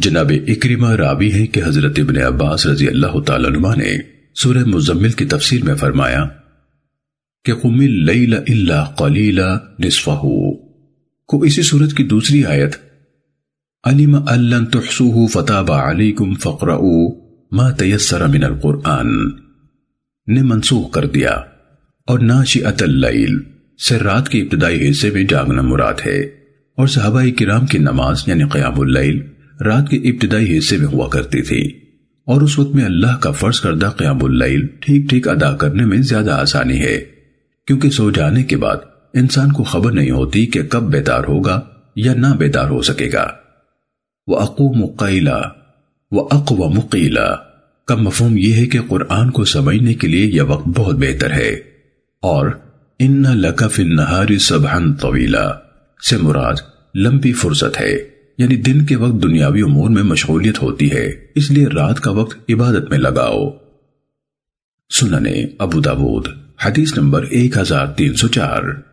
جناب اکرمہ راوی ہے کہ حضرت ابن عباس رضی اللہ تعالیٰ عنہ نے سورہ مزمل کی تفسیر میں فرمایا کہ قم اللیل الا قلیلا نصفہو کو اسی صورت کی دوسری آیت، علم اللن تحسوه فتاب علیکم فقرعو ما تیسر من القرآن۔ نے منسوخ کر دیا۔ اور ناشئت اللیل، سے رات کی ابتدائی حصے میں جاگنا مراد ہے۔ اور صحابہ کرام کی نماز یعنی قیام اللیل رات کے ابتدائی حصے میں ہوا کرتی تھی اور اس وقت میں اللہ کا فرض کردہ قیام اللیل ٹھیک ٹھیک ادا کرنے میں زیادہ آسانی ہے، کیونکہ سو جانے کے بعد انسان کو خبر نہیں ہوتی کہ کب بیدار ہوگا یا نہ بیدار ہو سکے گا۔ وہ اقو مقیلا وہ اقو مقیلا کا مفہوم یہ ہے کہ قرآن کو سمجھنے کے لیے یہ وقت بہت بہتر ہے۔ اور ان لکف النہاری سبحن طویلا سے مراد لمبی فرصت ہے۔ یعنی دن کے وقت دنیاوی امور میں مشغولیت ہوتی ہے، اس لیے رات کا وقت عبادت میں لگاؤ۔ سننے ابو داود، حدیث نمبر 1304